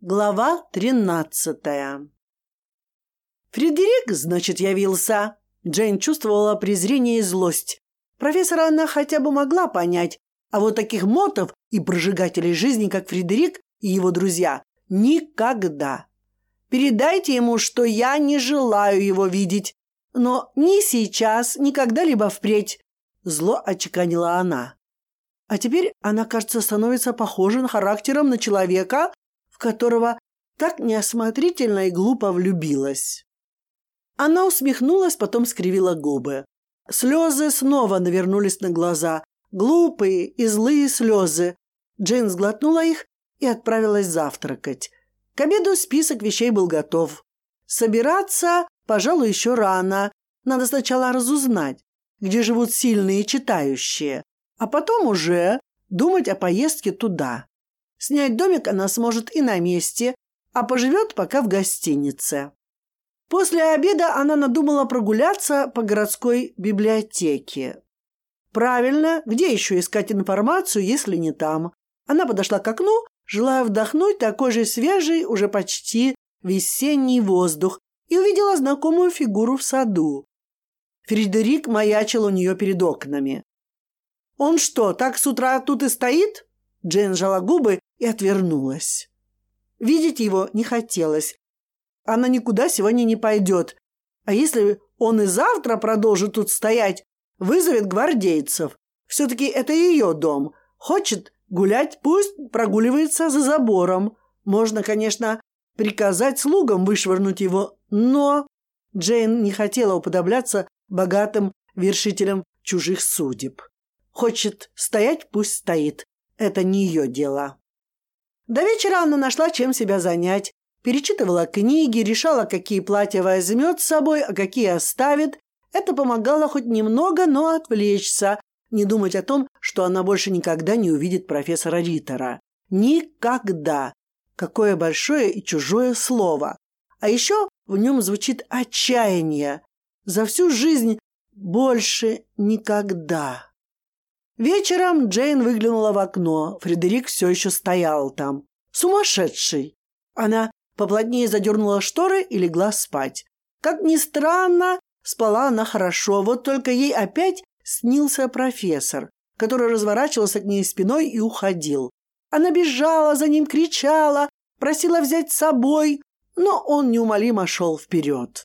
Глава тринадцатая «Фредерик, значит, явился!» Джейн чувствовала презрение и злость. Профессора она хотя бы могла понять, а вот таких мотов и прожигателей жизни, как Фредерик и его друзья, никогда. Передайте ему, что я не желаю его видеть, но ни сейчас, ни когда-либо впредь. Зло очеканила она. А теперь она, кажется, становится похожа характером на человека, в которого так неосмотрительно и глупо влюбилась. Она усмехнулась, потом скривила губы. Слезы снова навернулись на глаза. Глупые и злые слезы. Джейн сглотнула их и отправилась завтракать. К обеду список вещей был готов. Собираться, пожалуй, еще рано. Надо сначала разузнать, где живут сильные читающие, а потом уже думать о поездке туда. Снять домик она сможет и на месте, а поживет пока в гостинице. После обеда она надумала прогуляться по городской библиотеке. Правильно, где еще искать информацию, если не там? Она подошла к окну, желая вдохнуть такой же свежий, уже почти весенний воздух, и увидела знакомую фигуру в саду. Фредерик маячил у нее перед окнами. «Он что, так с утра тут и стоит?» Джейн сжала губы и отвернулась. Видеть его не хотелось, она никуда сегодня не пойдет. А если он и завтра продолжит тут стоять, вызовет гвардейцев. Все-таки это ее дом. Хочет гулять, пусть прогуливается за забором. Можно, конечно, приказать слугам вышвырнуть его, но... Джейн не хотела уподобляться богатым вершителям чужих судеб. Хочет стоять, пусть стоит. Это не ее дело. До вечера она нашла, чем себя занять перечитывала книги, решала, какие платья возьмет с собой, а какие оставит. Это помогало хоть немного, но отвлечься, не думать о том, что она больше никогда не увидит профессора Риттера. Никогда. Какое большое и чужое слово. А еще в нем звучит отчаяние. За всю жизнь больше никогда. Вечером Джейн выглянула в окно. Фредерик все еще стоял там. Сумасшедший. Она Поплотнее задернула шторы и легла спать. Как ни странно, спала она хорошо, вот только ей опять снился профессор, который разворачивался к ней спиной и уходил. Она бежала за ним, кричала, просила взять с собой, но он неумолимо шел вперед.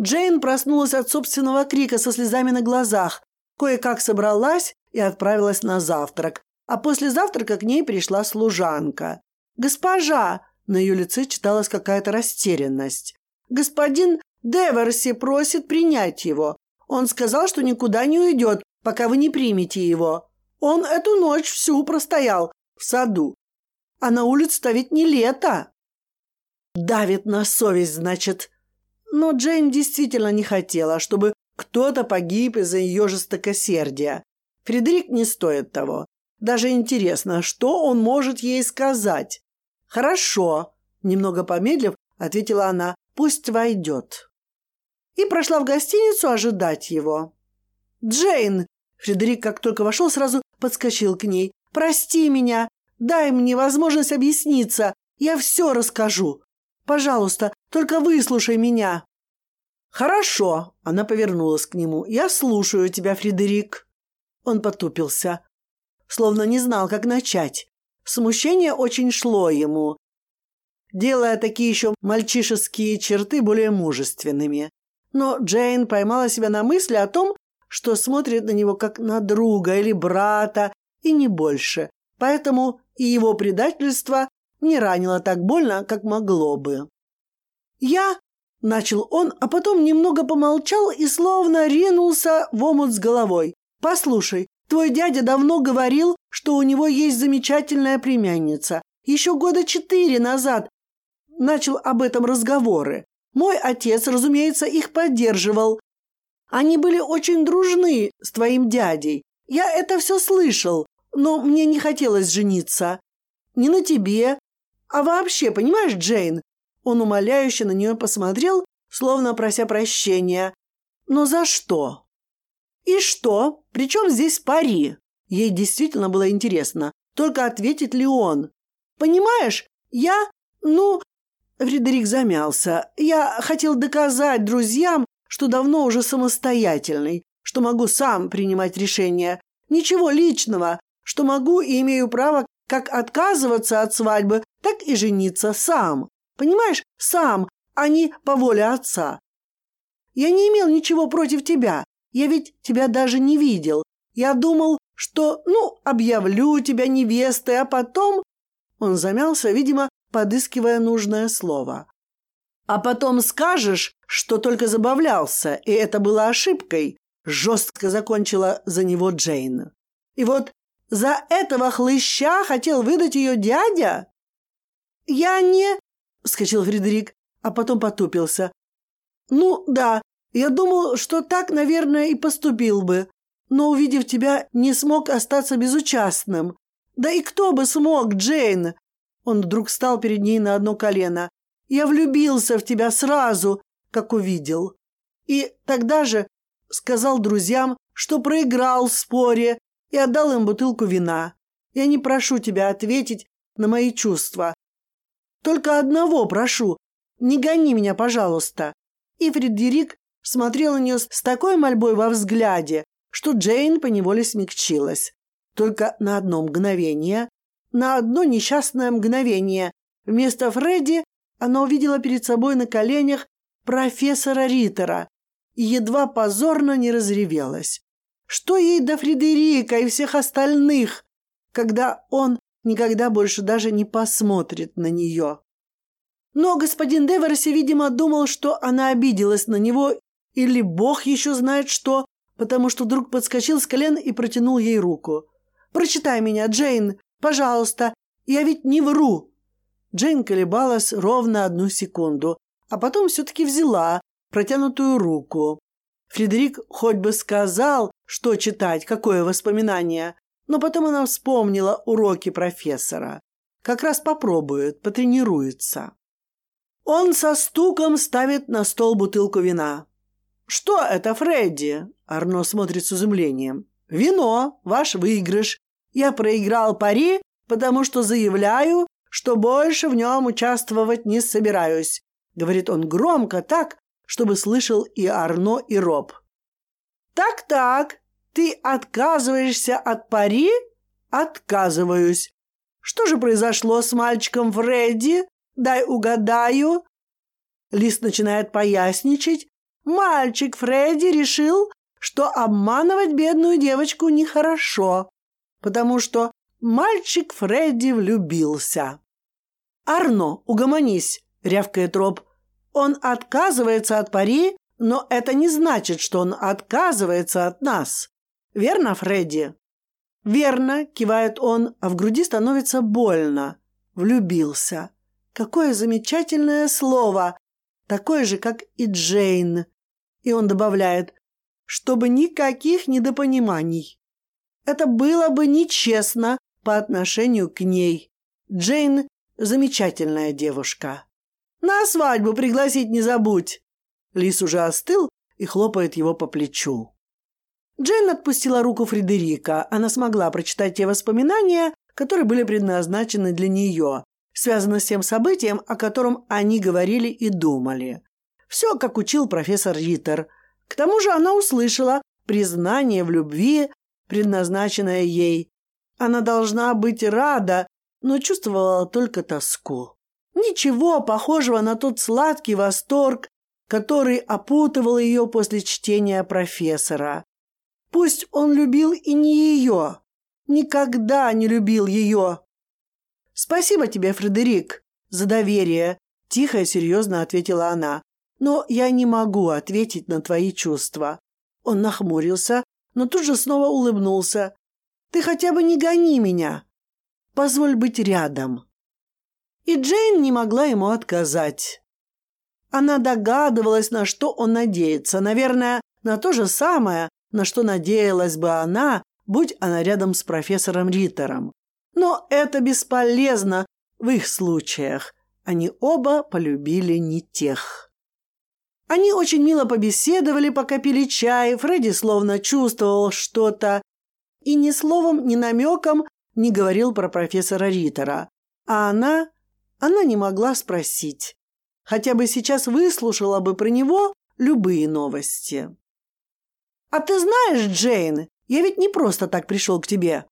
Джейн проснулась от собственного крика со слезами на глазах, кое-как собралась и отправилась на завтрак, а после завтрака к ней пришла служанка. «Госпожа, на ее лице читалась какая-то растерянность. «Господин Деверси просит принять его. Он сказал, что никуда не уйдет, пока вы не примете его. Он эту ночь всю простоял в саду. А на улице-то ведь не лето». «Давит на совесть, значит». Но Джейн действительно не хотела, чтобы кто-то погиб из-за ее жестокосердия. Фредерик не стоит того. Даже интересно, что он может ей сказать. «Хорошо», – немного помедлив, ответила она, – «пусть войдет». И прошла в гостиницу ожидать его. «Джейн!» Фредерик, как только вошел, сразу подскочил к ней. «Прости меня! Дай мне возможность объясниться! Я все расскажу! Пожалуйста, только выслушай меня!» «Хорошо!» – она повернулась к нему. «Я слушаю тебя, Фредерик!» Он потупился, словно не знал, как начать. Смущение очень шло ему, делая такие еще мальчишеские черты более мужественными. Но Джейн поймала себя на мысли о том, что смотрит на него как на друга или брата, и не больше. Поэтому и его предательство не ранило так больно, как могло бы. «Я...» — начал он, а потом немного помолчал и словно ринулся в омут с головой. «Послушай, Твой дядя давно говорил, что у него есть замечательная племянница. Еще года четыре назад начал об этом разговоры. Мой отец, разумеется, их поддерживал. Они были очень дружны с твоим дядей. Я это все слышал, но мне не хотелось жениться. Не на тебе, а вообще, понимаешь, Джейн?» Он умоляюще на нее посмотрел, словно прося прощения. «Но за что?» «И что? Причем здесь пари?» Ей действительно было интересно, только ответит ли он. «Понимаешь, я Ну, Фредерик замялся. Я хотел доказать друзьям, что давно уже самостоятельный, что могу сам принимать решения. Ничего личного, что могу и имею право как отказываться от свадьбы, так и жениться сам. Понимаешь, сам, а не по воле отца. Я не имел ничего против тебя. Я ведь тебя даже не видел. Я думал, что, ну, объявлю тебя невестой, а потом...» Он замялся, видимо, подыскивая нужное слово. «А потом скажешь, что только забавлялся, и это было ошибкой», жестко закончила за него Джейн. «И вот за этого хлыща хотел выдать ее дядя?» «Я не...» — вскочил Фредерик, а потом потупился. «Ну, да, я думал, что так, наверное, и поступил бы, но, увидев тебя, не смог остаться безучастным. Да и кто бы смог, Джейн?» Он вдруг встал перед ней на одно колено. «Я влюбился в тебя сразу, как увидел. И тогда же сказал друзьям, что проиграл в споре и отдал им бутылку вина. Я не прошу тебя ответить на мои чувства. Только одного прошу, не гони меня, пожалуйста». И Фредерик смотрел на нее с такой мольбой во взгляде, что Джейн поневоле смягчилась. Только на одно мгновение, на одно несчастное мгновение, вместо Фредди она увидела перед собой на коленях профессора Риттера и едва позорно не разревелась. Что ей до Фредерика и всех остальных, когда он никогда больше даже не посмотрит на нее? Но господин Деверси, видимо, думал, что она обиделась на него или бог еще знает что, потому что вдруг подскочил с колен и протянул ей руку. «Прочитай меня, Джейн, пожалуйста, я ведь не вру». Джейн колебалась ровно одну секунду, а потом все-таки взяла протянутую руку. Фредерик хоть бы сказал, что читать, какое воспоминание, но потом она вспомнила уроки профессора. Как раз попробует, потренируется. Он со стуком ставит на стол бутылку вина. «Что это, Фредди?» Арно смотрит с изумлением. «Вино, ваш выигрыш. Я проиграл пари, потому что заявляю, что больше в нем участвовать не собираюсь», говорит он громко так, чтобы слышал и Арно, и Роб. «Так-так, ты отказываешься от пари?» «Отказываюсь. Что же произошло с мальчиком Фредди? Дай угадаю». Лист начинает поясничать, Мальчик Фредди решил, что обманывать бедную девочку нехорошо, потому что мальчик Фредди влюбился. «Арно, угомонись!» — рявкает Роб. «Он отказывается от пари, но это не значит, что он отказывается от нас. Верно, Фредди?» «Верно», — кивает он, а в груди становится больно. «Влюбился». Какое замечательное слово! Такое же, как и Джейн. И он добавляет, чтобы никаких недопониманий. Это было бы нечестно по отношению к ней. Джейн – замечательная девушка. На свадьбу пригласить не забудь. Лис уже остыл и хлопает его по плечу. Джейн отпустила руку Фредерика. Она смогла прочитать те воспоминания, которые были предназначены для нее, связанные с тем событием, о котором они говорили и думали. Все, как учил профессор Риттер. К тому же она услышала признание в любви, предназначенное ей. Она должна быть рада, но чувствовала только тоску. Ничего похожего на тот сладкий восторг, который опутывал ее после чтения профессора. Пусть он любил и не ее, никогда не любил ее. «Спасибо тебе, Фредерик, за доверие», – тихо и серьезно ответила она но я не могу ответить на твои чувства». Он нахмурился, но тут же снова улыбнулся. «Ты хотя бы не гони меня. Позволь быть рядом». И Джейн не могла ему отказать. Она догадывалась, на что он надеется. Наверное, на то же самое, на что надеялась бы она, будь она рядом с профессором Риттером. Но это бесполезно в их случаях. Они оба полюбили не тех. Они очень мило побеседовали, пока пили чай. Фредди словно чувствовал что-то и ни словом, ни намеком не говорил про профессора Риттера. А она... она не могла спросить. Хотя бы сейчас выслушала бы про него любые новости. «А ты знаешь, Джейн, я ведь не просто так пришел к тебе.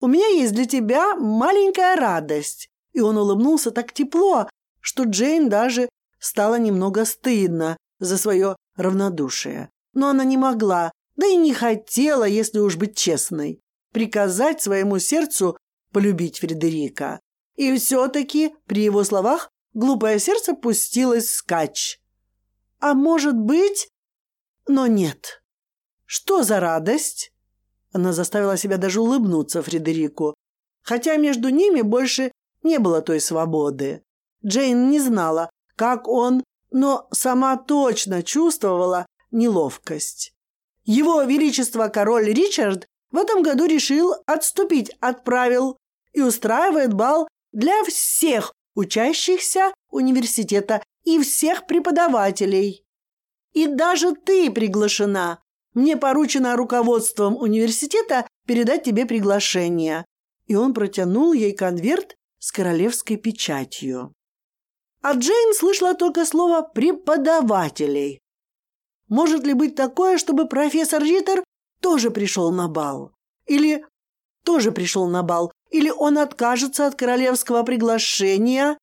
У меня есть для тебя маленькая радость». И он улыбнулся так тепло, что Джейн даже стало немного стыдно за свое равнодушие. Но она не могла, да и не хотела, если уж быть честной, приказать своему сердцу полюбить Фредерика. И все-таки при его словах глупое сердце пустилось скач. А может быть... Но нет. Что за радость? Она заставила себя даже улыбнуться Фредерику, хотя между ними больше не было той свободы. Джейн не знала, как он, но сама точно чувствовала неловкость. Его Величество король Ричард в этом году решил отступить от правил и устраивает бал для всех учащихся университета и всех преподавателей. И даже ты приглашена. Мне поручено руководством университета передать тебе приглашение». И он протянул ей конверт с королевской печатью. А Джейн слышала только слово «преподавателей». Может ли быть такое, чтобы профессор Риттер тоже пришел на бал? Или тоже пришел на бал? Или он откажется от королевского приглашения?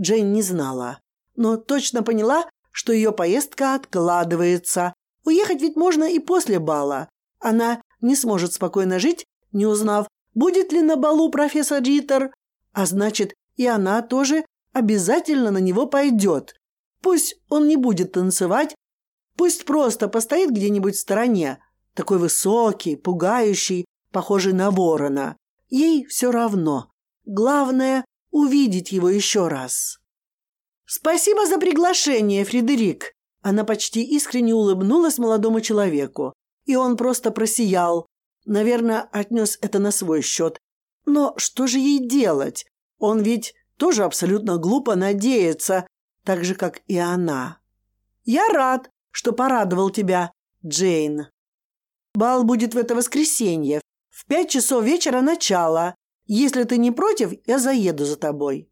Джейн не знала, но точно поняла, что ее поездка откладывается. Уехать ведь можно и после бала. Она не сможет спокойно жить, не узнав, будет ли на балу профессор Риттер, а значит, и она тоже обязательно на него пойдет. Пусть он не будет танцевать, пусть просто постоит где-нибудь в стороне, такой высокий, пугающий, похожий на ворона. Ей все равно. Главное – увидеть его еще раз. «Спасибо за приглашение, Фредерик!» Она почти искренне улыбнулась молодому человеку, и он просто просиял. Наверное, отнес это на свой счет. Но что же ей делать? Он ведь тоже абсолютно глупо надеется, так же, как и она. «Я рад, что порадовал тебя, Джейн. Бал будет в это воскресенье, в пять часов вечера начало. Если ты не против, я заеду за тобой».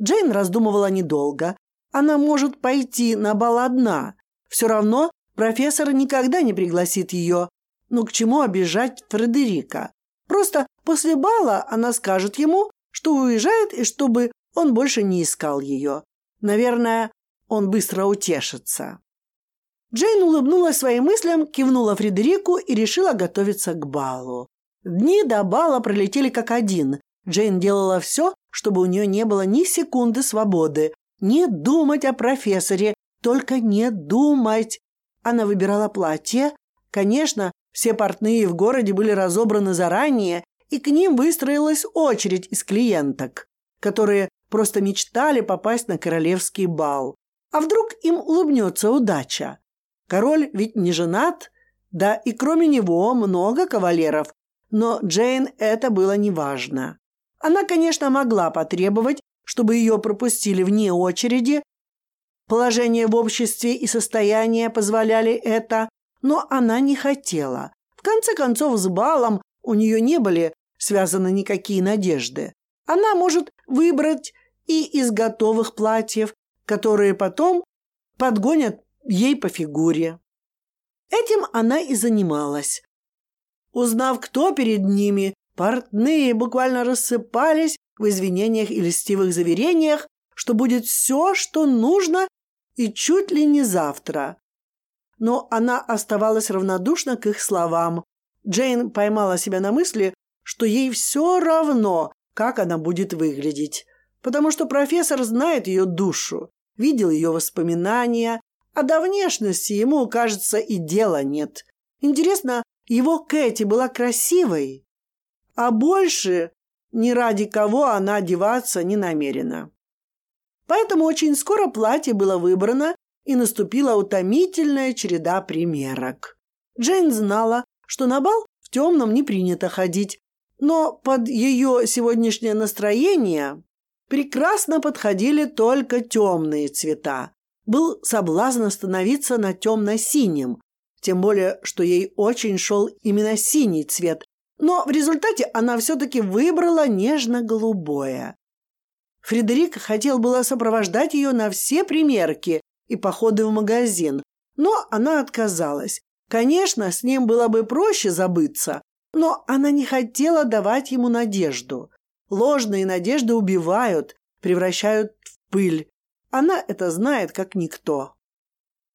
Джейн раздумывала недолго. Она может пойти на бал одна. Все равно профессор никогда не пригласит ее. Ну к чему обижать Фредерика? Просто после бала она скажет ему, что уезжает и чтобы он больше не искал ее. Наверное, он быстро утешится. Джейн улыбнулась своим мыслям, кивнула Фредерику и решила готовиться к балу. Дни до бала пролетели как один. Джейн делала все, чтобы у нее не было ни секунды свободы. Не думать о профессоре, только не думать. Она выбирала платье. Конечно, все портные в городе были разобраны заранее, и к ним выстроилась очередь из клиенток, которые просто мечтали попасть на королевский бал. А вдруг им улыбнется удача? Король ведь не женат, да и кроме него много кавалеров, но Джейн это было неважно. Она, конечно, могла потребовать, чтобы ее пропустили вне очереди, положение в обществе и состояние позволяли это, но она не хотела. В конце концов, с балом у нее не были связаны никакие надежды. Она может выбрать и из готовых платьев, которые потом подгонят ей по фигуре. Этим она и занималась. Узнав, кто перед ними, портные буквально рассыпались в извинениях и льстивых заверениях, что будет все, что нужно, и чуть ли не завтра. Но она оставалась равнодушна к их словам. Джейн поймала себя на мысли, что ей все равно, как она будет выглядеть, потому что профессор знает ее душу, видел ее воспоминания, а до внешности ему, кажется, и дела нет. Интересно, его Кэти была красивой, а больше ни ради кого она одеваться не намерена. Поэтому очень скоро платье было выбрано, и наступила утомительная череда примерок. Джейн знала, что на бал в темном не принято ходить, но под ее сегодняшнее настроение прекрасно подходили только темные цвета был соблазн остановиться на темно-синем, тем более, что ей очень шел именно синий цвет, но в результате она все-таки выбрала нежно-голубое. Фредерик хотел было сопровождать ее на все примерки и походы в магазин, но она отказалась. Конечно, с ним было бы проще забыться, но она не хотела давать ему надежду. Ложные надежды убивают, превращают в пыль. Она это знает, как никто.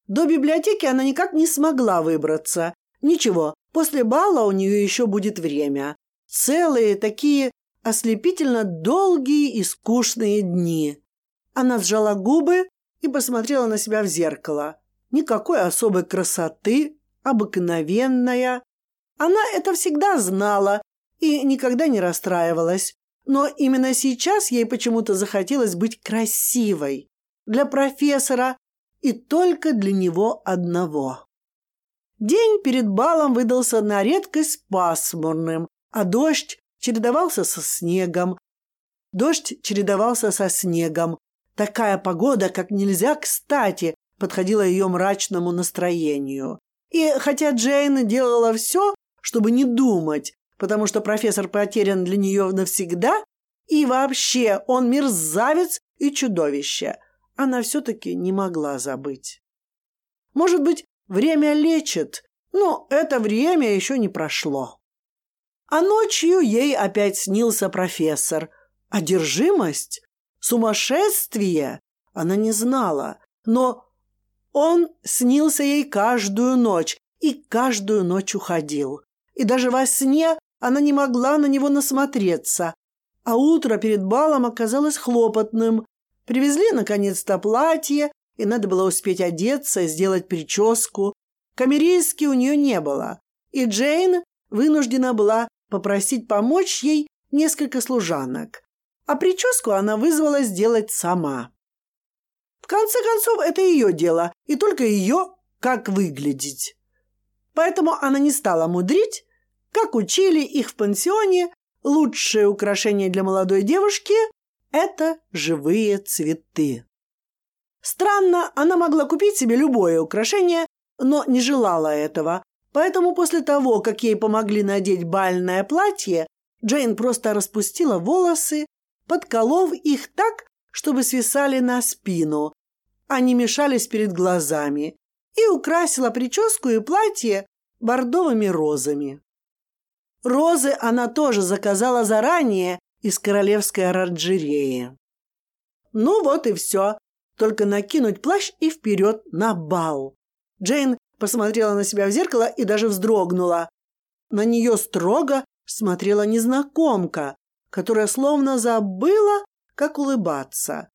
До библиотеки она никак не смогла выбраться. Ничего, после бала у нее еще будет время. Целые такие ослепительно долгие и скучные дни. Она сжала губы и посмотрела на себя в зеркало. Никакой особой красоты, обыкновенная. Она это всегда знала и никогда не расстраивалась. Но именно сейчас ей почему-то захотелось быть красивой. Для профессора и только для него одного. День перед балом выдался на редкость пасмурным, а дождь чередовался со снегом. Дождь чередовался со снегом. Такая погода, как нельзя кстати, подходила ее мрачному настроению. И хотя Джейн делала все, чтобы не думать, потому что профессор потерян для нее навсегда, и вообще он мерзавец и чудовище, она все-таки не могла забыть. Может быть, время лечит, но это время еще не прошло. А ночью ей опять снился профессор. Одержимость? Сумасшествие? Она не знала, но он снился ей каждую ночь и каждую ночь уходил. И даже во сне она не могла на него насмотреться. А утро перед балом оказалось хлопотным. Привезли, наконец-то, платье, и надо было успеть одеться и сделать прическу. Камеристки у нее не было, и Джейн вынуждена была попросить помочь ей несколько служанок. А прическу она вызвала сделать сама. В конце концов, это ее дело, и только ее как выглядеть. Поэтому она не стала мудрить, как учили их в пансионе, лучшее украшение для молодой девушки – это живые цветы. Странно, она могла купить себе любое украшение, но не желала этого, Поэтому после того, как ей помогли надеть бальное платье, Джейн просто распустила волосы, подколов их так, чтобы свисали на спину, не мешались перед глазами, и украсила прическу и платье бордовыми розами. Розы она тоже заказала заранее из королевской оранжереи. Ну вот и все. Только накинуть плащ и вперед на бал. Джейн посмотрела на себя в зеркало и даже вздрогнула. На нее строго смотрела незнакомка, которая словно забыла, как улыбаться.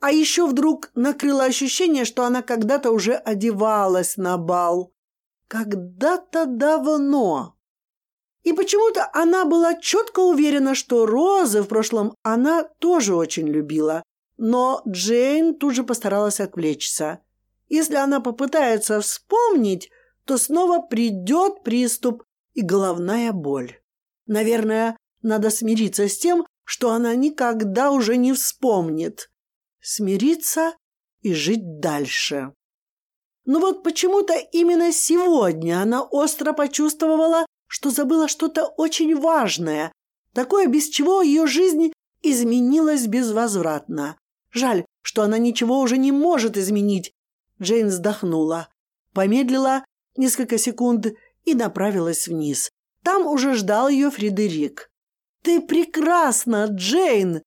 А еще вдруг накрыло ощущение, что она когда-то уже одевалась на бал. Когда-то давно. И почему-то она была четко уверена, что розы в прошлом она тоже очень любила. Но Джейн тут же постаралась отвлечься. Если она попытается вспомнить, то снова придет приступ и головная боль. Наверное, надо смириться с тем, что она никогда уже не вспомнит. Смириться и жить дальше. Но вот почему-то именно сегодня она остро почувствовала, что забыла что-то очень важное, такое, без чего ее жизнь изменилась безвозвратно. Жаль, что она ничего уже не может изменить, Джейн вздохнула, помедлила несколько секунд и направилась вниз. Там уже ждал ее Фредерик. «Ты прекрасна, Джейн!»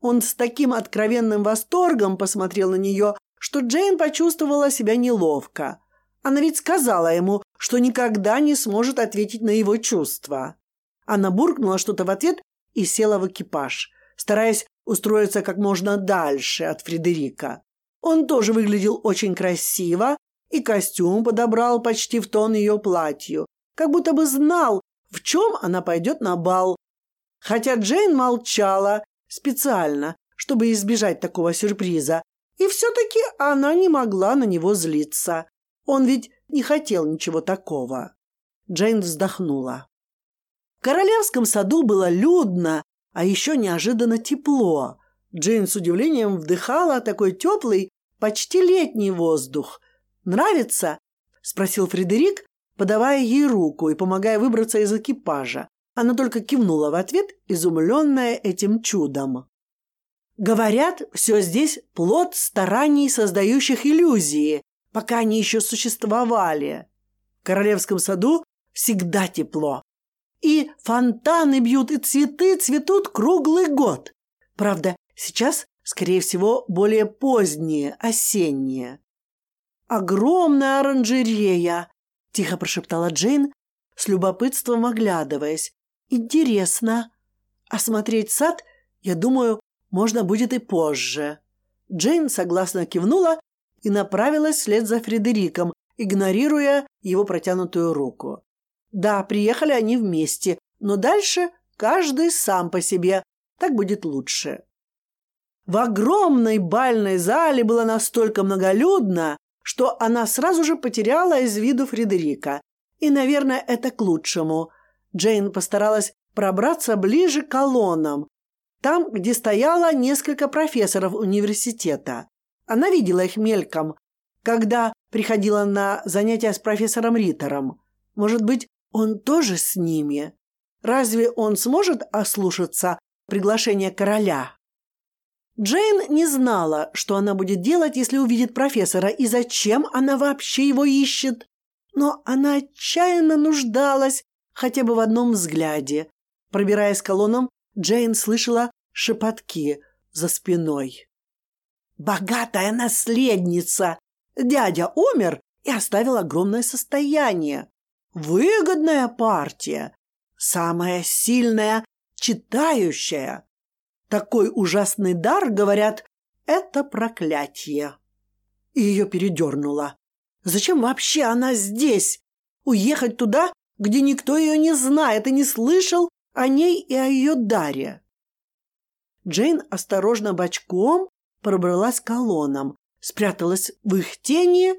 Он с таким откровенным восторгом посмотрел на нее, что Джейн почувствовала себя неловко. Она ведь сказала ему, что никогда не сможет ответить на его чувства. Она буркнула что-то в ответ и села в экипаж, стараясь устроиться как можно дальше от Фредерика. Он тоже выглядел очень красиво, и костюм подобрал почти в тон ее платью, как будто бы знал, в чем она пойдет на бал. Хотя Джейн молчала специально, чтобы избежать такого сюрприза, и все-таки она не могла на него злиться. Он ведь не хотел ничего такого. Джейн вздохнула. В королевском саду было людно, а еще неожиданно тепло. Джейн с удивлением вдыхала такой теплый почти летний воздух. Нравится?» – спросил Фредерик, подавая ей руку и помогая выбраться из экипажа. Она только кивнула в ответ, изумленная этим чудом. Говорят, все здесь плод стараний, создающих иллюзии, пока они еще существовали. В королевском саду всегда тепло. И фонтаны бьют, и цветы цветут круглый год. Правда, сейчас, скорее всего, более поздние, осенние. «Огромная оранжерея!» – тихо прошептала Джейн, с любопытством оглядываясь. «Интересно. Осмотреть сад, я думаю, можно будет и позже». Джейн согласно кивнула и направилась вслед за Фредериком, игнорируя его протянутую руку. Да, приехали они вместе, но дальше каждый сам по себе. Так будет лучше. В огромной бальной зале было настолько многолюдно, что она сразу же потеряла из виду Фредерика. И, наверное, это к лучшему. Джейн постаралась пробраться ближе к колоннам, там, где стояло несколько профессоров университета. Она видела их мельком, когда приходила на занятия с профессором Риттером. Может быть, он тоже с ними? Разве он сможет ослушаться приглашения короля? Джейн не знала, что она будет делать, если увидит профессора, и зачем она вообще его ищет. Но она отчаянно нуждалась хотя бы в одном взгляде. Пробираясь колоннам, Джейн слышала шепотки за спиной. «Богатая наследница! Дядя умер и оставил огромное состояние. Выгодная партия, самая сильная, читающая. Такой ужасный дар, говорят, это проклятие. И ее передернуло. Зачем вообще она здесь? Уехать туда, где никто ее не знает и не слышал о ней и о ее даре. Джейн осторожно бочком пробралась к колоннам, спряталась в их тени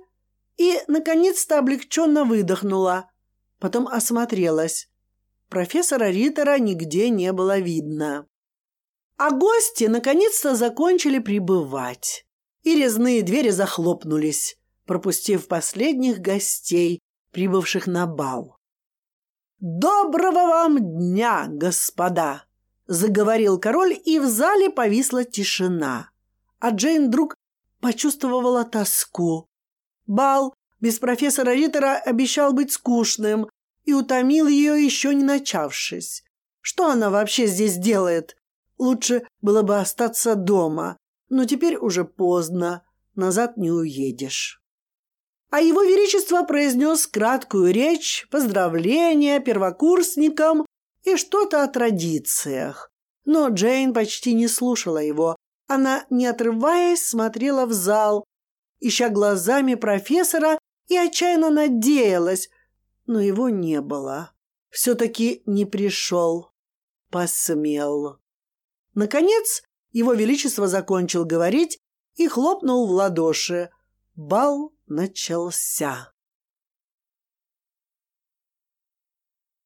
и, наконец-то, облегченно выдохнула. Потом осмотрелась. Профессора Риттера нигде не было видно. А гости наконец-то закончили прибывать. И резные двери захлопнулись, пропустив последних гостей, прибывших на бал. «Доброго вам дня, господа!» — заговорил король, и в зале повисла тишина. А Джейн вдруг почувствовала тоску. Бал без профессора Риттера обещал быть скучным и утомил ее, еще не начавшись. Что она вообще здесь делает? Лучше было бы остаться дома, но теперь уже поздно, назад не уедешь. А его величество произнес краткую речь, поздравления первокурсникам и что-то о традициях. Но Джейн почти не слушала его. Она, не отрываясь, смотрела в зал, ища глазами профессора и отчаянно надеялась, но его не было. Все-таки не пришел, посмел. Наконец, его величество закончил говорить и хлопнул в ладоши. Бал начался.